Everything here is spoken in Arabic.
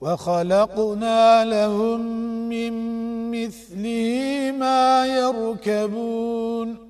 وخلقنا لهم من مثله ما يركبون